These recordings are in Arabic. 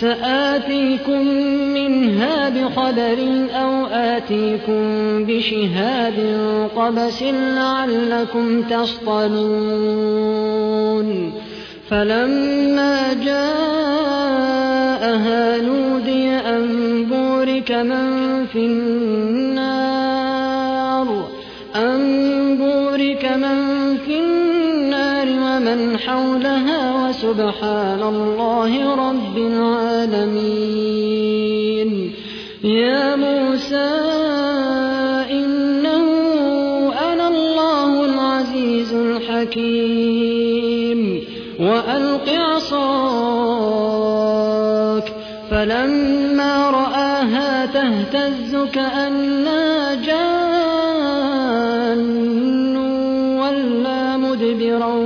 سآتيكم منها بخبر أو آتيكم بشهاد قبس لعلكم تصطلون. فلما جاءها نودي أن بورك من في النار. ومن حولها وسبحان الله رب العالمين. يا موسى إنه أنا الله العزيز الحكيم. وألق عصاك. فلما رآها تهتز كأنها جان. ولا مدبرا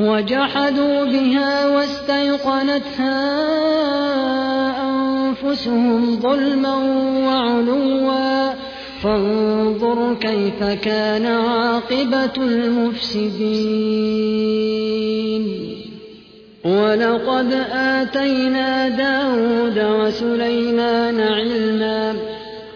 وجحدوا بها واستيقنتها أنفسهم ظلما وعلوا. فانظر كيف كان عاقبة المفسدين. ولقد آتينا داود وسليمان علما.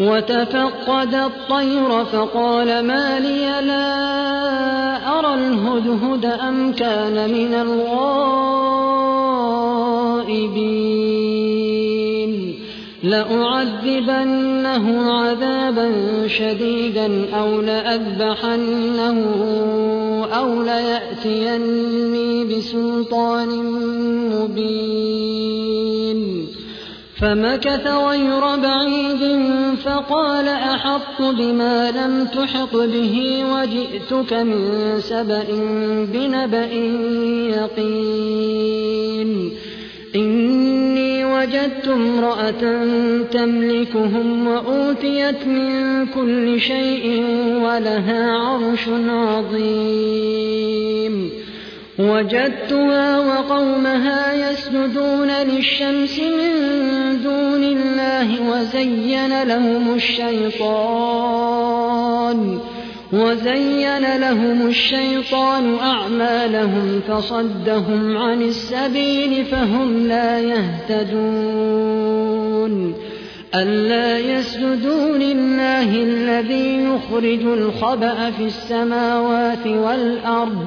وتفقد الطير فقال ما لي لا أرى الهدهد أم كان من الغائبين. لأعذبنه عذابا شديدا أو لأذبحنه أو ليأتيني بسلطان مبين. فمكث غير بعيد فقال أحط بما لم تحط به وجئتك من سبأ بنبأ يقين. إني وجدت امرأة تملكهم وأوتيت من كل شيء ولها عرش عظيم. وجدتها وقومها يسجدون للشمس من دون الله وزين لهم الشيطان وزين لهم الشيطان أعمالهم فصدهم عن السبيل فهم لا يهتدون. ألا يسجدوا لله الذي يخرج الخبأ في السماوات والأرض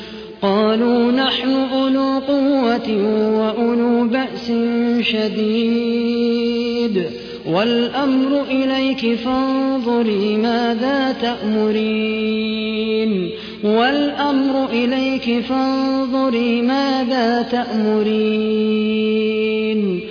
قالوا نحن أولو قوة وأولو بأس شديد. والأمر إليك فانظري ماذا تأمرين. والأمر إليك فانظري ماذا تأمرين.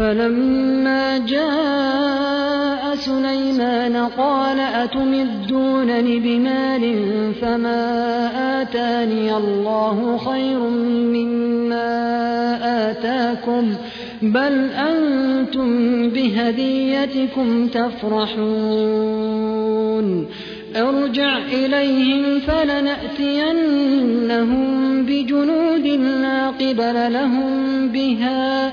فلما جاء سليمان قال أتمدونني بمال فما آتاني الله خير مما آتاكم بل أنتم بهديتكم تفرحون ارجع إليهم فلنأتينهم بجنود لا قبل لهم بها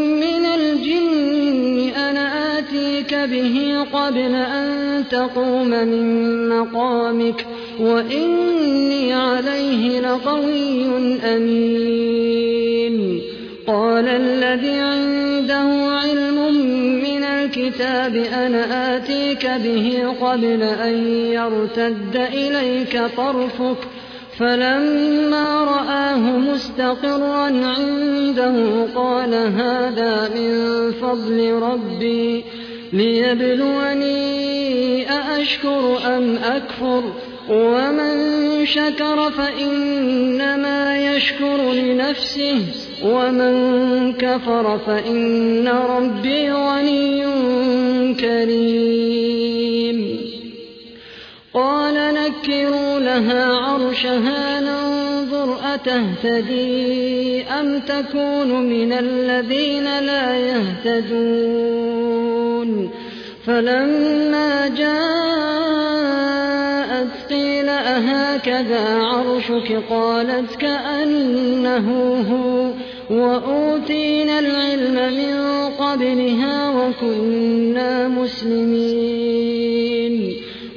به قبل أن تقوم من مقامك وإني عليه لقوي أمين. قال الذي عنده علم من الكتاب أنا آتيك به قبل أن يرتد إليك طرفك. فلما رآه مستقرا عنده قال هذا من فضل ربي. ليبلوني أأشكر أم أكفر؟ ومن شكر فإنما يشكر لنفسه. ومن كفر فإن ربي غني كريم. قال نكروا لها عرشها ننظر أتهتدي أم تكون من الذين لا يهتدون؟ فلما جاءت قيل أهكذا عرشك؟ قالت كأنه هو. وأوتينا العلم من قبلها وكنا مسلمين.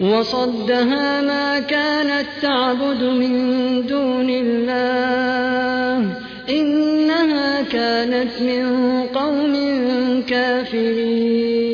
وصدها ما كانت تعبد من دون الله. إنها كانت من قوم كافرين.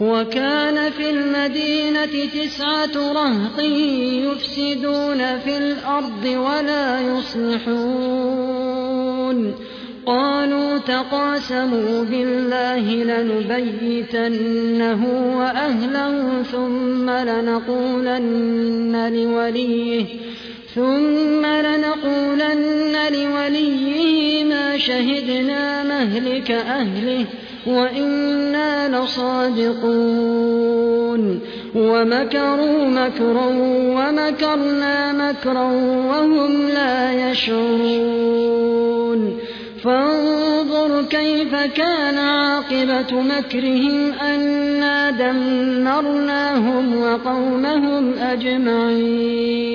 وكان في المدينة تسعة رهط يفسدون في الأرض ولا يصلحون. قالوا تقاسموا بالله لنبيتنه وأهله ثم لنقولن لوليه ثم لنقولن لوليه ما شهدنا مهلك أهله. وإنا لصادقون ومكروا مكرا ومكرنا مكرا وهم لا يشعرون فانظر كيف كان عاقبة مكرهم أنا دمرناهم وقومهم أجمعين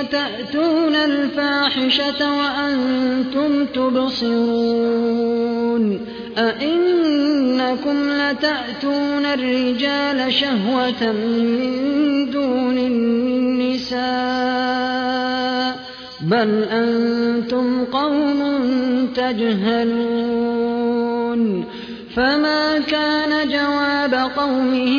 أتأتون الفاحشة وأنتم تبصرون أئنكم لتأتون الرجال شهوة من دون النساء بل أنتم قوم تجهلون فما كان جواب قومه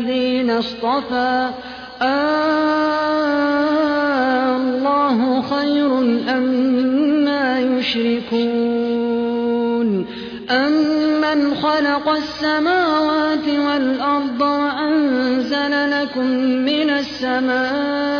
الذين اصطفى. الله خير أما يشركون. أمن خلق السماوات والأرض وأنزل لكم من السماء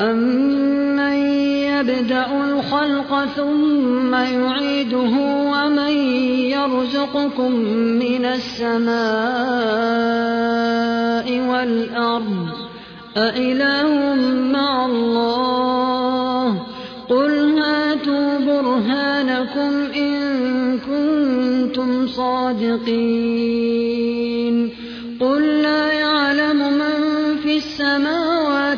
أمن يبدأ الخلق ثم يعيده ومن يرزقكم من السماء والأرض أإله مع الله قل هاتوا برهانكم إن كنتم صادقين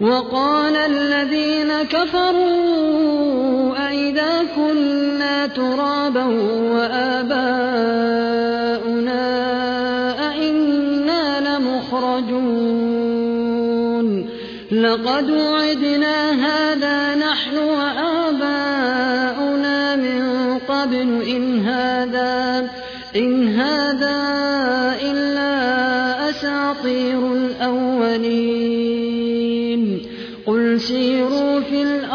وقال الذين كفروا أئذا كنا ترابا وآباؤنا أئنا لمخرجون لقد وعدنا هذا نحن وآباؤنا من قبل إن هذا, إن هذا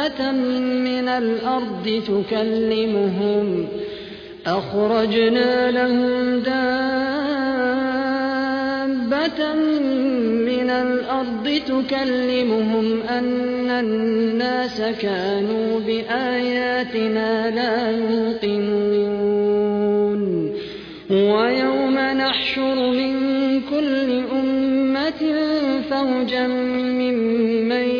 دابة من الأرض تكلمهم أخرجنا لهم دابة من الأرض تكلمهم أن الناس كانوا بآياتنا لا يوقنون ويوم نحشر من كل أمة فوجا ممن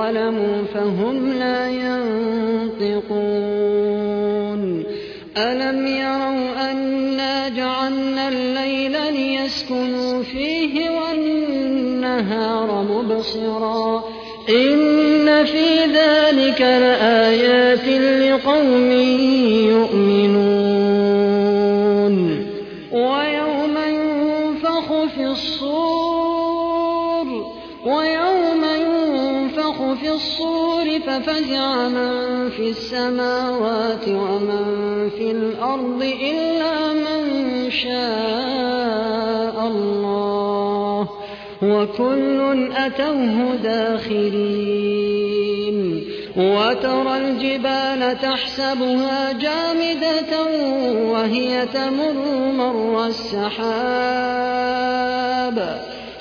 ظلموا فهم لا ينطقون ألم يروا أنا جعلنا الليل ليسكنوا فيه والنهار مبصرا إن في ذلك لآيات لقوم يؤمنون ويوم ينفخ في الصور ويوم في الصور ففزع من في السماوات ومن في الأرض إلا من شاء الله وكل أتوه داخرين وترى الجبال تحسبها جامدة وهي تمر مر السحاب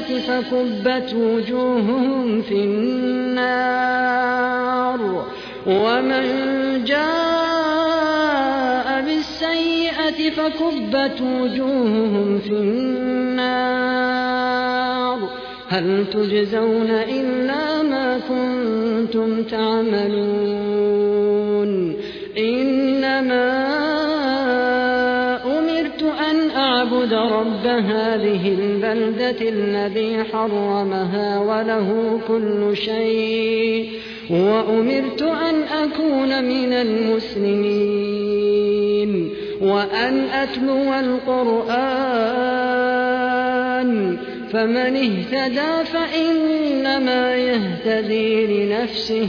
بالسيئة فكبت وجوههم في النار. ومن جاء بالسيئة فكبت وجوههم في النار. هل تجزون إلا ما كنتم تعملون؟ إنما أعبد رب هذه البلدة الذي حرمها وله كل شيء وأمرت أن أكون من المسلمين وأن أتلو القرآن فمن اهتدى فإنما يهتدي لنفسه.